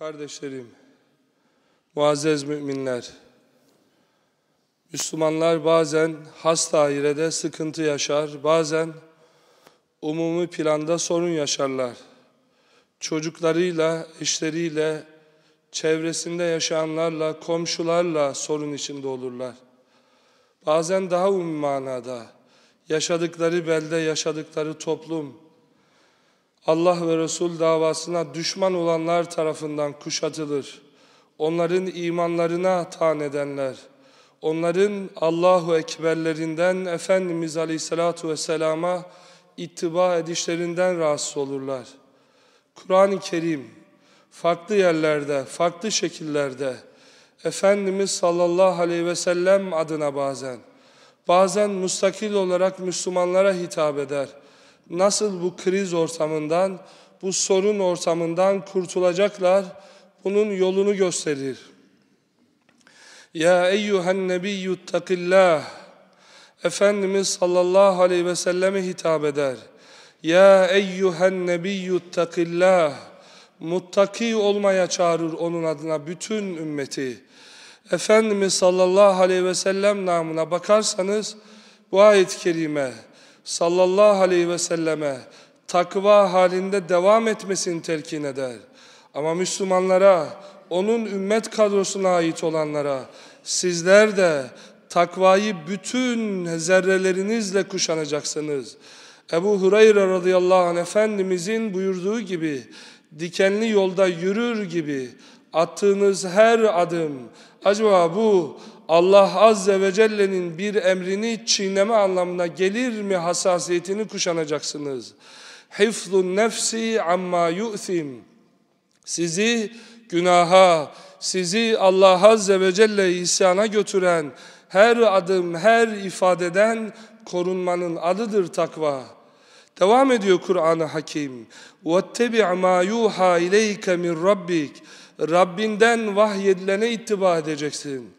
Kardeşlerim, muazzez müminler, Müslümanlar bazen has dairede sıkıntı yaşar, bazen umumi planda sorun yaşarlar. Çocuklarıyla, eşleriyle, çevresinde yaşayanlarla, komşularla sorun içinde olurlar. Bazen daha umumi manada, yaşadıkları belde, yaşadıkları toplum, Allah ve Resul davasına düşman olanlar tarafından kuşatılır. Onların imanlarına tan edenler, onların Allahu Ekberlerinden Efendimiz Aleyhisselatü Vesselam'a ittiba edişlerinden rahatsız olurlar. Kur'an-ı Kerim farklı yerlerde, farklı şekillerde Efendimiz sallallahu aleyhi ve sellem adına bazen, bazen müstakil olarak Müslümanlara hitap eder nasıl bu kriz ortamından, bu sorun ortamından kurtulacaklar, bunun yolunu gösterir. Ya eyyühen nebiyyü takillah, Efendimiz sallallahu aleyhi ve selleme hitap eder. Ya eyyühen nebiyyü takillah, muttaki olmaya çağırır onun adına bütün ümmeti. Efendimiz sallallahu aleyhi ve sellem namına bakarsanız bu ayet-i kerime, sallallahu aleyhi ve selleme takva halinde devam etmesini telkin eder. Ama Müslümanlara, onun ümmet kadrosuna ait olanlara sizler de takvayı bütün zerrelerinizle kuşanacaksınız. Ebu Hureyre radıyallahu anh Efendimizin buyurduğu gibi dikenli yolda yürür gibi attığınız her adım acaba bu Allah Azze ve Celle'nin bir emrini çiğneme anlamına gelir mi hassasiyetini kuşanacaksınız. Hifzun nefsi amma yu'thim. Sizi günaha, sizi Allah Azze ve Celle isyana götüren her adım, her ifadeden korunmanın adıdır takva. Devam ediyor Kur'an-ı Hakim. وَاتَّبِعْ مَا يُوحَى اِلَيْكَ مِنْ رَبِّكَ Rabbinden vahyedilene ittiba edeceksin.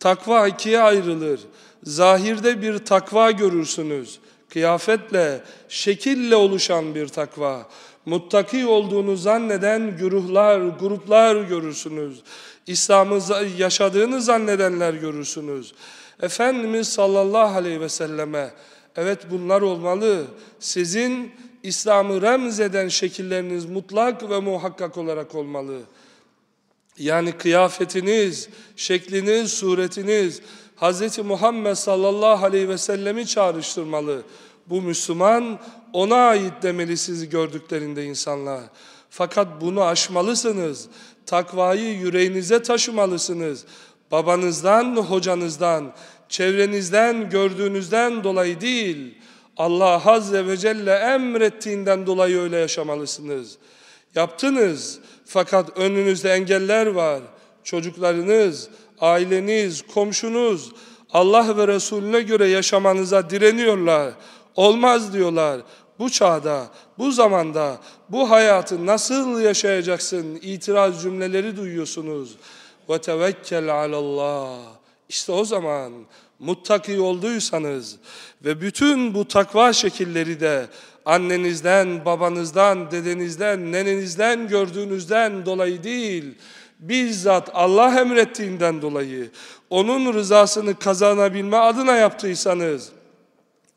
Takva ikiye ayrılır. Zahirde bir takva görürsünüz. Kıyafetle, şekille oluşan bir takva. Muttaki olduğunu zanneden güruhlar, gruplar görürsünüz. İslam'ı yaşadığını zannedenler görürsünüz. Efendimiz sallallahu aleyhi ve selleme evet bunlar olmalı. Sizin İslam'ı remzeden şekilleriniz mutlak ve muhakkak olarak olmalı. Yani kıyafetiniz, şekliniz, suretiniz Hz. Muhammed sallallahu aleyhi ve sellemi çağrıştırmalı. Bu Müslüman ona ait demeli sizi gördüklerinde insanlar. Fakat bunu aşmalısınız. Takvayı yüreğinize taşımalısınız. Babanızdan, hocanızdan, çevrenizden, gördüğünüzden dolayı değil, Allah Azze ve Celle emrettiğinden dolayı öyle yaşamalısınız. Yaptınız fakat önünüzde engeller var. Çocuklarınız, aileniz, komşunuz Allah ve Resulüne göre yaşamanıza direniyorlar. Olmaz diyorlar. Bu çağda, bu zamanda, bu hayatı nasıl yaşayacaksın? İtiraz cümleleri duyuyorsunuz. Ve tevekkel alallah. İşte o zaman muttaki olduysanız ve bütün bu takva şekilleri de annenizden, babanızdan, dedenizden, nenenizden gördüğünüzden dolayı değil, bizzat Allah emrettiğinden dolayı onun rızasını kazanabilme adına yaptıysanız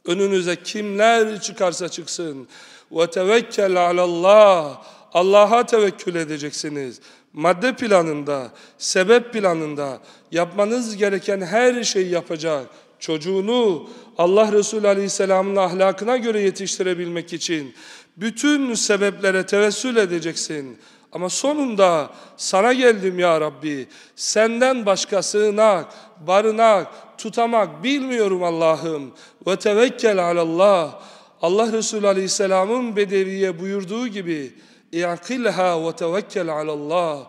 önünüze kimler çıkarsa çıksın ve tevekkel alallah Allah'a tevekkül edeceksiniz. Madde planında, sebep planında yapmanız gereken her şeyi yapacak çocuğunu Allah Resulü Aleyhisselam'ın ahlakına göre yetiştirebilmek için bütün sebeplere tevessül edeceksin. Ama sonunda sana geldim ya Rabbi. Senden başka sığınak, barınak, tutamak bilmiyorum Allah'ım. Ve tevekkel alallah. Allah Resulü Aleyhisselam'ın Bedevi'ye buyurduğu gibi İ'kilha ve tevekkel alallah.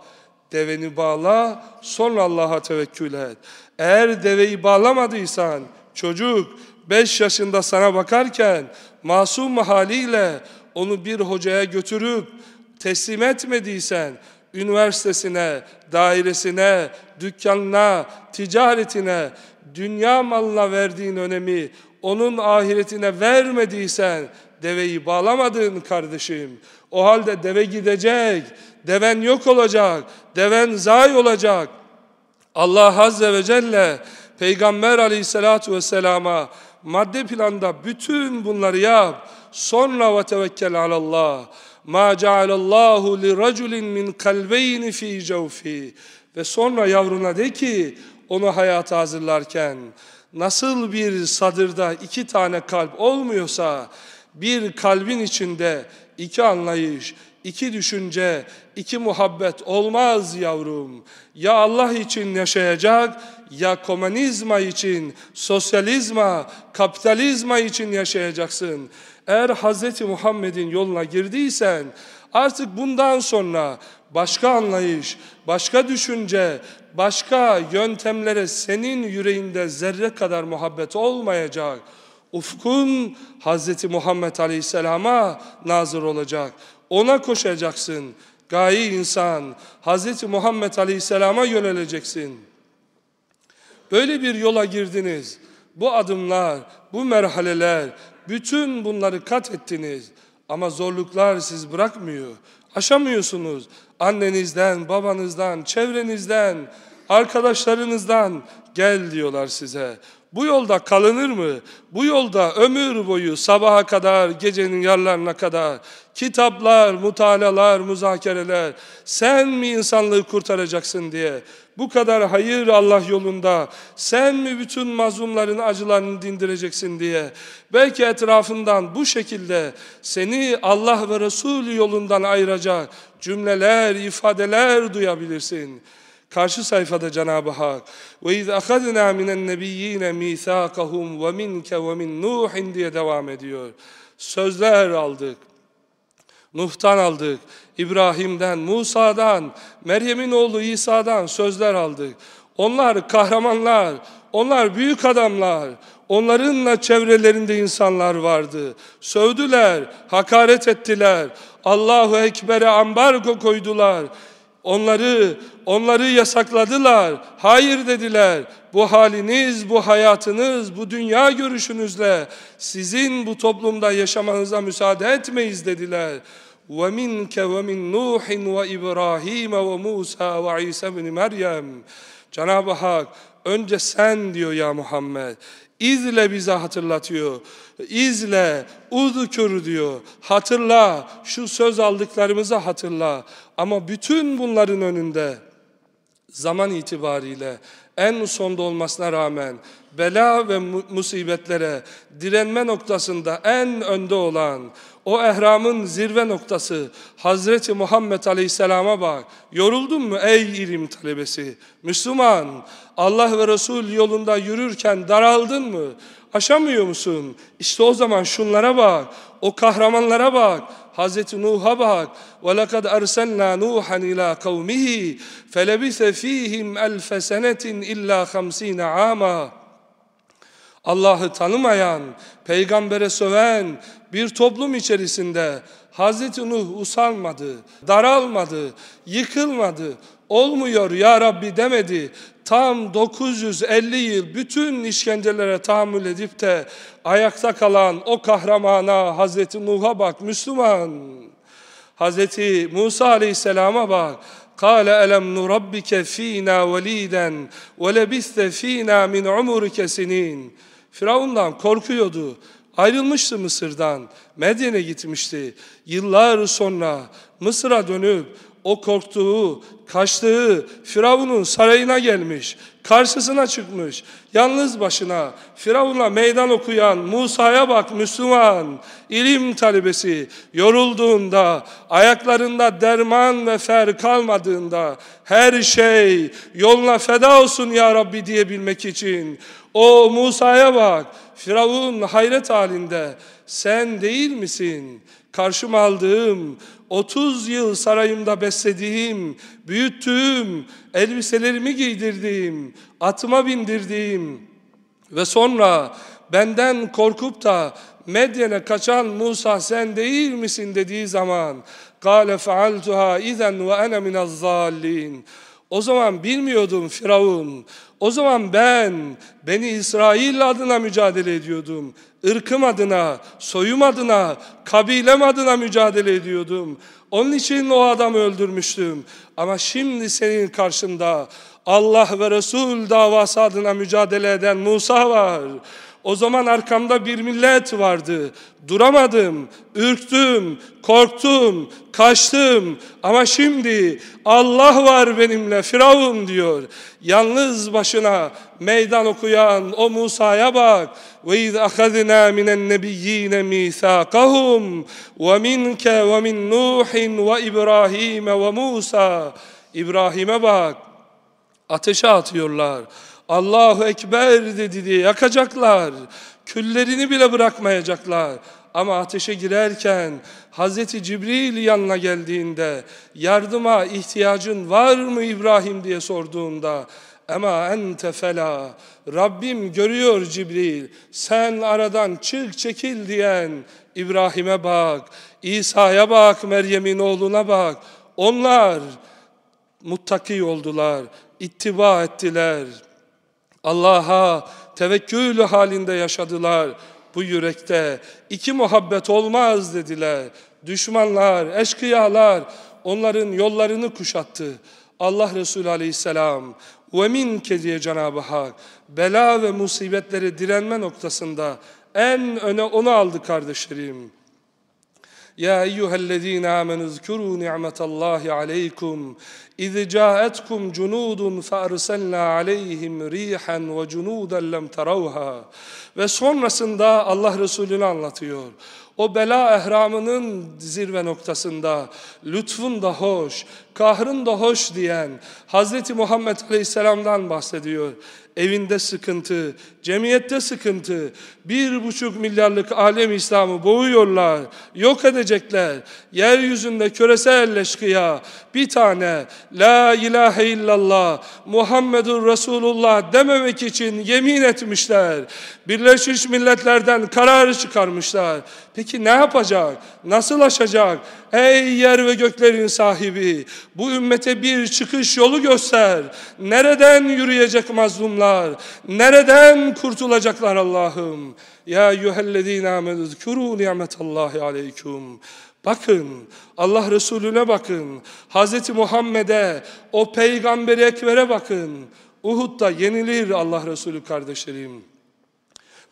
Deveni bağla, sonra Allah'a tevekkül et. Eğer deveyi bağlamadıysan, çocuk 5 yaşında sana bakarken masum haliyle onu bir hocaya götürüp teslim etmediysen, üniversitesine, dairesine, dükkanına, ticaretine, dünya malına verdiğin önemi onun ahiretine vermediysen deveyi bağlamadın kardeşim. O halde deve gidecek, deven yok olacak, deven zayi olacak. Allah Azze ve Celle Peygamber aleyhissalatu vesselama madde planda bütün bunları yap. Sonra ve tevekkel alallah. Ma cealallahu li raculin min kalbeyni fi cevfi. Ve sonra yavruna de ki onu hayata hazırlarken nasıl bir sadırda iki tane kalp olmuyorsa bir kalbin içinde iki anlayış, iki düşünce, iki muhabbet olmaz yavrum. Ya Allah için yaşayacak ya komünizma için, sosyalizma, kapitalizma için yaşayacaksın. Eğer Hz. Muhammed'in yoluna girdiysen artık bundan sonra başka anlayış, başka düşünce, başka yöntemlere senin yüreğinde zerre kadar muhabbet olmayacak. Ufkun Hz. Muhammed Aleyhisselam'a nazır olacak. Ona koşacaksın. Gayi insan Hz. Muhammed Aleyhisselam'a yöneleceksin. Böyle bir yola girdiniz. Bu adımlar, bu merhaleler, bütün bunları kat ettiniz. Ama zorluklar siz bırakmıyor. Aşamıyorsunuz. Annenizden, babanızdan, çevrenizden, arkadaşlarınızdan gel diyorlar size. Bu yolda kalınır mı? Bu yolda ömür boyu sabaha kadar, gecenin yarlarına kadar? Kitaplar, mutalalar, müzakereler. Sen mi insanlığı kurtaracaksın diye. Bu kadar hayır Allah yolunda. Sen mi bütün mazlumların acılarını dindireceksin diye. Belki etrafından bu şekilde seni Allah ve Resulü yolundan ayıracak cümleler, ifadeler duyabilirsin. Karşı sayfada Cenab-ı Hak ve iz ahadna minen nebiyyin misakahum ve minke ve min Nuh diye devam ediyor. Sözler aldık. Nuh'tan aldık, İbrahim'den, Musa'dan, Meryem'in oğlu İsa'dan sözler aldık. Onlar kahramanlar, onlar büyük adamlar, onlarınla çevrelerinde insanlar vardı. Sövdüler, hakaret ettiler, Allahu Ekber'e ambargo koydular. Onları, onları yasakladılar. Hayır dediler. Bu haliniz, bu hayatınız, bu dünya görüşünüzle sizin bu toplumda yaşamanıza müsaade etmeyiz dediler. وَمِنْكَ وَمِنْ نُوحٍ وَإِبْرَاهِيمَ وَمُوسَى وَعِيسَى بْنِ مَرْيَمْ Cenab-ı Hak önce sen diyor ya Muhammed. İzle bize hatırlatıyor. İzle, uzkür diyor. Hatırla, şu söz aldıklarımızı hatırla. Ama bütün bunların önünde zaman itibariyle en sonda olmasına rağmen bela ve musibetlere direnme noktasında en önde olan o ehramın zirve noktası Hazreti Muhammed Aleyhisselam'a bak. Yoruldun mu ey ilim talebesi? Müslüman, Allah ve Resul yolunda yürürken daraldın mı? Aşamıyor musun? İşte o zaman şunlara bak. O kahramanlara bak. Hazreti Nuh'a bak. وَلَقَدْ أَرْسَلْنَا نُوحًا إِلَى قَوْمِهِ فَلَبِثَ ف۪يهِمْ أَلْفَ سَنَةٍ إِلَّا خَمْس۪ينَ عَامًا Allah'ı tanımayan, peygambere söven bir toplum içerisinde Hazreti Nuh usanmadı, daralmadı, yıkılmadı, olmuyor ya Rabbi demedi. Tam 950 yıl bütün işkencelere tahammül edip de ayakta kalan o kahramana Hazreti Nuh'a bak Müslüman. Hazreti Musa Aleyhisselam'a bak. قال ألم نربك فينا وليدا ولبثت فينا من عمرك سنين Firavundan korkuyordu. Ayrılmıştı Mısır'dan. Medyen'e gitmişti. Yıllar sonra Mısır'a dönüp o korktuğu, kaçtığı Firavun'un sarayına gelmiş. Karşısına çıkmış. Yalnız başına Firavun'a meydan okuyan Musa'ya bak Müslüman. ilim talebesi yorulduğunda, ayaklarında derman ve fer kalmadığında her şey yoluna feda olsun ya Rabbi diyebilmek için o Musa'ya bak. Firavun hayret halinde. Sen değil misin? Karşıma aldığım, 30 yıl sarayımda beslediğim, büyüttüğüm, elbiselerimi giydirdiğim, atıma bindirdiğim ve sonra benden korkup da Medyen'e kaçan Musa sen değil misin dediği zaman قال فعلتها اذا وانا من الضالين O zaman bilmiyordum Firavun. o zaman ben Beni İsrail adına mücadele ediyordum. Irkım adına, soyum adına, kabilem adına mücadele ediyordum. Onun için o adamı öldürmüştüm. Ama şimdi senin karşında Allah ve Resul davası adına mücadele eden Musa var. O zaman arkamda bir millet vardı. Duramadım, ürktüm, korktum, kaçtım. Ama şimdi Allah var benimle Firavun diyor. Yalnız başına meydan okuyan o Musa'ya bak. Ve iz akhadna minen nebiyyin misaqahum ve minke ve min Nuhin ve İbrahim ve Musa. İbrahim'e bak. Ateşe atıyorlar. Allahu Ekber dedi diye yakacaklar. Küllerini bile bırakmayacaklar. Ama ateşe girerken Hazreti Cibril yanına geldiğinde yardıma ihtiyacın var mı İbrahim diye sorduğunda ama ente fela Rabbim görüyor Cibril sen aradan çık çekil diyen İbrahim'e bak İsa'ya bak Meryem'in oğluna bak onlar muttaki oldular ittiba ettiler Allah'a tevekkül halinde yaşadılar. Bu yürekte iki muhabbet olmaz dediler. Düşmanlar, eşkıyalar onların yollarını kuşattı. Allah Resulü Aleyhisselam ve minke diye Cenab-ı Hak bela ve musibetleri direnme noktasında en öne onu aldı kardeşlerim. يا أيها الذين آمنوا اذكروا نعمة الله عليكم إذ جاءتكم جنود فأرسلنا عليهم ريحا وجنودا لم تروها ve sonrasında Allah Resulü'nü anlatıyor. O bela ehramının zirve noktasında lütfun da hoş, kahrın da hoş diyen Hazreti Muhammed Aleyhisselam'dan bahsediyor evinde sıkıntı, cemiyette sıkıntı, bir buçuk milyarlık alem İslam'ı boğuyorlar, yok edecekler. Yeryüzünde küresel eşkıya bir tane La ilahe illallah Muhammedur Resulullah dememek için yemin etmişler. Birleşmiş Milletler'den karar çıkarmışlar. Peki ne yapacak? Nasıl aşacak? Ey yer ve göklerin sahibi bu ümmete bir çıkış yolu göster. Nereden yürüyecek mazlumlar? Nereden kurtulacaklar Allah'ım? Ya eyyühellezine amenü zkuru ni'metallahi aleyküm. Bakın, Allah Resulüne bakın, Hz. Muhammed'e, o peygamberi ekvere bakın. Uhud'da yenilir Allah Resulü kardeşlerim.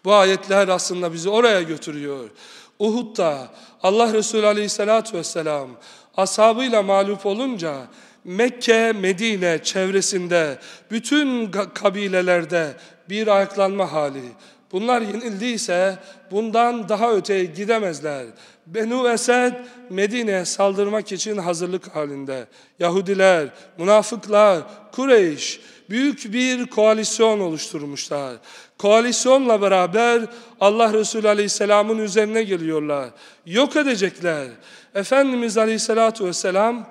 Bu ayetler aslında bizi oraya götürüyor. Uhud'da Allah Resulü Aleyhisselatü Vesselam ashabıyla mağlup olunca Mekke, Medine çevresinde bütün kabilelerde bir ayaklanma hali. Bunlar yenildiyse bundan daha öteye gidemezler. Benu Esed Medine'ye saldırmak için hazırlık halinde. Yahudiler, münafıklar, Kureyş büyük bir koalisyon oluşturmuşlar. Koalisyonla beraber Allah Resulü Aleyhisselam'ın üzerine geliyorlar. Yok edecekler. Efendimiz Aleyhisselatü Vesselam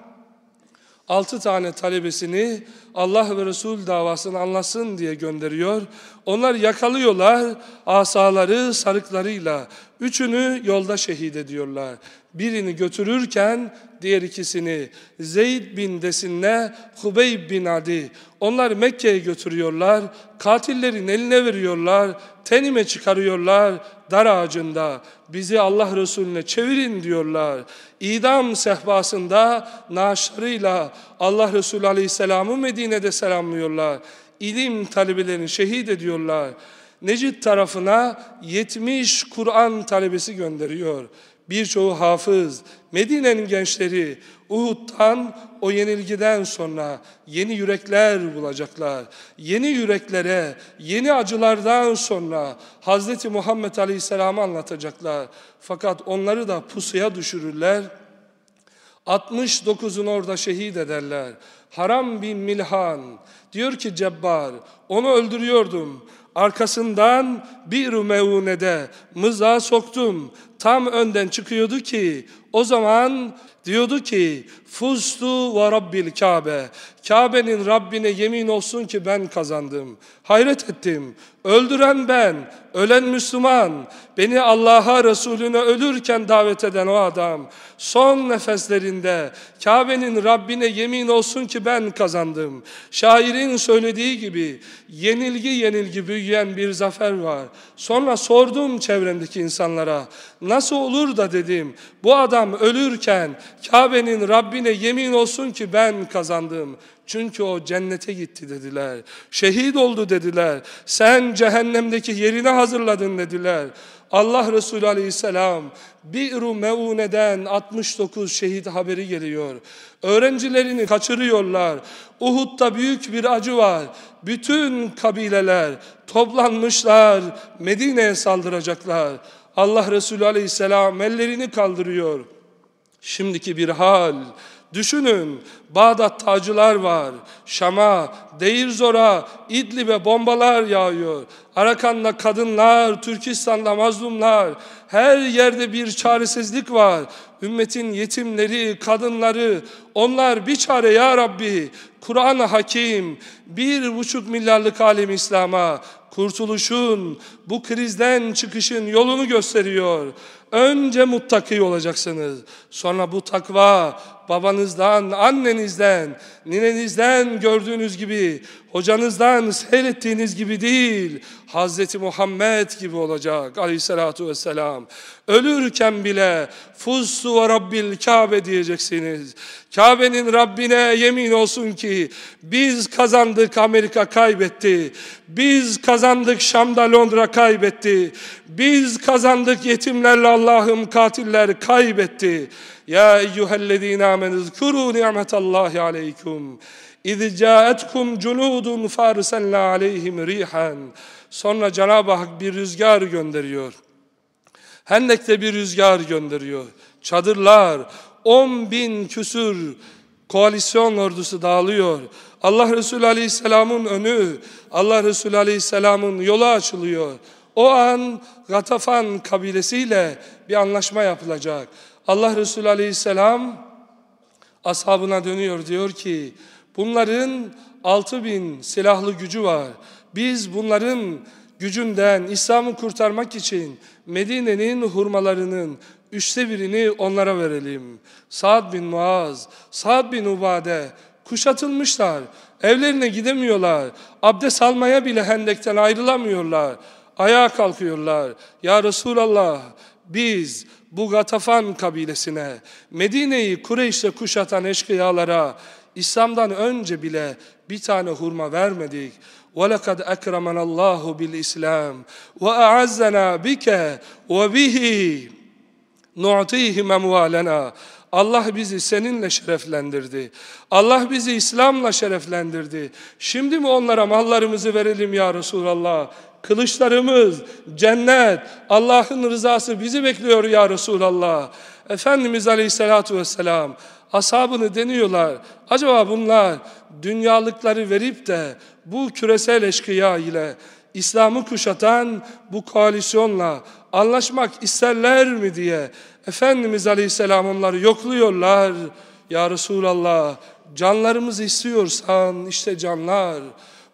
altı tane talebesini Allah ve Resul davasını anlasın diye gönderiyor. Onlar yakalıyorlar asaları sarıklarıyla. Üçünü yolda şehit ediyorlar. Birini götürürken diğer ikisini Zeyd bin Desinne, Hubeyb bin Adi. Onlar Mekke'ye götürüyorlar. Katillerin eline veriyorlar. Tenime çıkarıyorlar dar ağacında. Bizi Allah Resulüne çevirin diyorlar. İdam sehpasında naaşlarıyla Allah Resulü Aleyhisselam'ı Medine'de selamlıyorlar. İlim talebelerini şehit ediyorlar. Necid tarafına 70 Kur'an talebesi gönderiyor. Birçoğu hafız, Medine'nin gençleri Uhud'dan o yenilgiden sonra yeni yürekler bulacaklar. Yeni yüreklere, yeni acılardan sonra Hazreti Muhammed Aleyhisselam'ı anlatacaklar. Fakat onları da pusuya düşürürler. 69'unu orada şehit ederler. Haram bin Milhan diyor ki Cebbar onu öldürüyordum. Arkasından bir meunede mıza soktum. Tam önden çıkıyordu ki O zaman diyordu ki Fustu ve Rabbil Kabe. Kabe'nin Rabbine yemin olsun ki ben kazandım. Hayret ettim. Öldüren ben, ölen Müslüman, beni Allah'a Resulüne ölürken davet eden o adam, son nefeslerinde Kabe'nin Rabbine yemin olsun ki ben kazandım. Şairin söylediği gibi yenilgi yenilgi büyüyen bir zafer var. Sonra sordum çevremdeki insanlara, nasıl olur da dedim, bu adam ölürken Kabe'nin Rabbine yemin olsun ki ben kazandım. Çünkü o cennete gitti dediler. Şehit oldu dediler. Sen cehennemdeki yerini hazırladın dediler. Allah Resulü Aleyhisselam Bi'ru Meune'den 69 şehit haberi geliyor. Öğrencilerini kaçırıyorlar. Uhud'da büyük bir acı var. Bütün kabileler toplanmışlar. Medine'ye saldıracaklar. Allah Resulü Aleyhisselam ellerini kaldırıyor. Şimdiki bir hal. Düşünün Bağdat tacılar var. Şam'a, Deirzor'a, İdlib'e bombalar yağıyor. Arakan'da kadınlar, Türkistan'da mazlumlar. Her yerde bir çaresizlik var. Ümmetin yetimleri, kadınları, onlar bir çare ya Rabbi. Kur'an-ı Hakim, bir buçuk milyarlık alem İslam'a, kurtuluşun, bu krizden çıkışın yolunu gösteriyor. Önce muttaki olacaksınız. Sonra bu takva babanızdan, annenizden, ninenizden gördüğünüz gibi, hocanızdan seyrettiğiniz gibi değil, Hazreti Muhammed gibi olacak aleyhissalatu vesselam. Ölürken bile Fuzsu ve Rabbil Kabe diyeceksiniz. Kabe'nin Rabbine yemin olsun ki biz kazandık Amerika kaybetti. Biz kazandık Şam'da Londra kaybetti. Biz kazandık yetimlerle Allah'ım katiller kaybetti. Ya eyyühellezine amenü zkuru ni'metallahi aleykum. İz ca'etkum cunudun farsenla aleyhim rihan. Sonra Cenab-ı Hak bir rüzgar gönderiyor. Hendek'te bir rüzgar gönderiyor. Çadırlar, on bin küsür koalisyon ordusu dağılıyor. Allah Resulü Aleyhisselam'ın önü, Allah Resulü Aleyhisselam'ın yolu açılıyor. O an Gatafan kabilesiyle bir anlaşma yapılacak. Allah Resulü Aleyhisselam ashabına dönüyor diyor ki bunların altı bin silahlı gücü var. Biz bunların gücünden İslam'ı kurtarmak için Medine'nin hurmalarının üçte birini onlara verelim. Sa'd bin Muaz, Sa'd bin Ubade kuşatılmışlar. Evlerine gidemiyorlar. Abdest almaya bile hendekten ayrılamıyorlar. Ayağa kalkıyorlar. Ya Resulallah biz bu Gatafan kabilesine, Medine'yi Kureyş'le kuşatan eşkıyalara İslam'dan önce bile bir tane hurma vermedik. وَلَقَدْ أَكْرَمَنَ اللّٰهُ بِالْإِسْلَامِ وَأَعَزَّنَا بِكَ وَبِهِ نُعْطِيهِمْ أَمْوَالَنَا Allah bizi seninle şereflendirdi. Allah bizi İslam'la şereflendirdi. Şimdi mi onlara mallarımızı verelim ya Resulallah? Kılıçlarımız, cennet, Allah'ın rızası bizi bekliyor ya Resulallah. Efendimiz Aleyhisselatü Vesselam ashabını deniyorlar. Acaba bunlar dünyalıkları verip de bu küresel eşkıya ile İslam'ı kuşatan bu koalisyonla anlaşmak isterler mi diye Efendimiz Aleyhisselam onları yokluyorlar. Ya Resulallah canlarımızı istiyorsan işte canlar,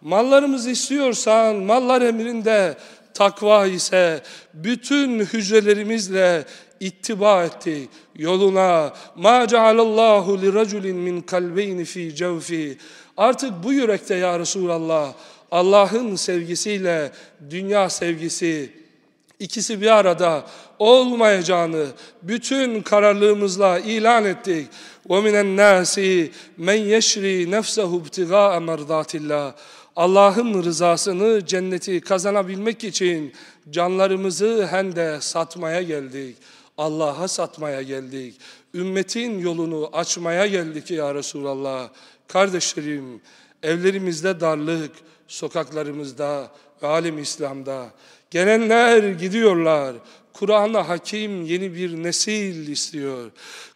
mallarımızı istiyorsan mallar emrinde, takva ise bütün hücrelerimizle ittiba etti yoluna. Ma cealallahu li raculin min kalbeyni fi cevfi. Artık bu yürekte ya Resulallah Allah'ın sevgisiyle dünya sevgisi ikisi bir arada olmayacağını bütün kararlılığımızla ilan ettik. وَمِنَ النَّاسِ مَنْ يَشْرِي نَفْسَهُ ابْتِغَاءَ مَرْضَاتِ اللّٰهِ Allah'ın rızasını, cenneti kazanabilmek için canlarımızı hem de satmaya geldik. Allah'a satmaya geldik. Ümmetin yolunu açmaya geldik ya Resulallah. Kardeşlerim, evlerimizde darlık, sokaklarımızda ve alim İslam'da gelenler gidiyorlar. Kur'an-ı Hakim yeni bir nesil istiyor.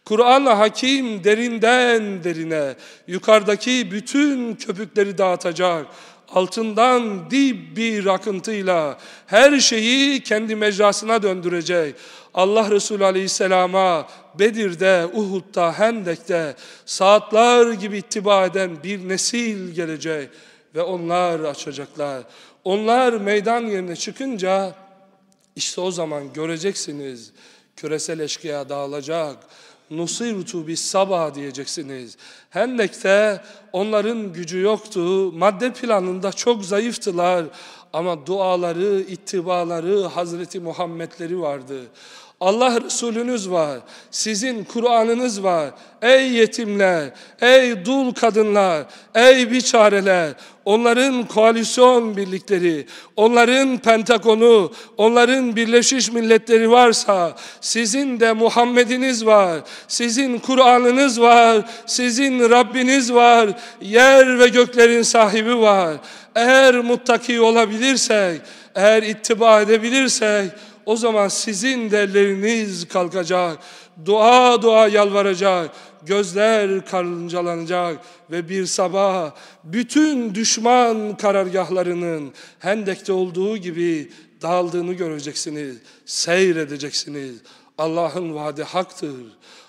Kur'an-ı Hakim derinden derine yukarıdaki bütün köpükleri dağıtacak. Altından dip bir akıntıyla her şeyi kendi mecrasına döndürecek. Allah Resulü Aleyhisselam'a Bedir'de, Uhud'da, Hendek'te saatler gibi ittiba eden bir nesil gelecek ve onlar açacaklar. Onlar meydan yerine çıkınca işte o zaman göreceksiniz küresel eşkıya dağılacak. Nusirtu bis sabah diyeceksiniz. Hendek'te onların gücü yoktu. Madde planında çok zayıftılar. Ama duaları, ittibaları, Hazreti Muhammedleri vardı. Allah Resulünüz var. Sizin Kur'an'ınız var. Ey yetimler, ey dul kadınlar, ey biçareler, onların koalisyon birlikleri, onların Pentagonu, onların Birleşmiş Milletleri varsa, sizin de Muhammed'iniz var, sizin Kur'an'ınız var, sizin Rabbiniz var, yer ve göklerin sahibi var. Eğer muttaki olabilirsek, eğer ittiba edebilirsek, o zaman sizin de elleriniz kalkacak, dua dua yalvaracak, gözler karıncalanacak ve bir sabah bütün düşman karargahlarının Hendek'te olduğu gibi dağıldığını göreceksiniz, seyredeceksiniz. Allah'ın vaadi haktır.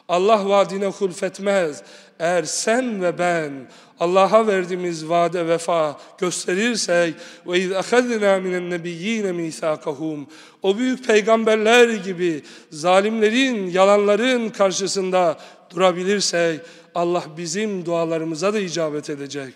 Allah vaadine hulfetmez. Eğer sen ve ben Allah'a verdiğimiz vaade vefa gösterirsek ve iz ahadna minen nebiyyin misakahum o büyük peygamberler gibi zalimlerin, yalanların karşısında durabilirsek Allah bizim dualarımıza da icabet edecek.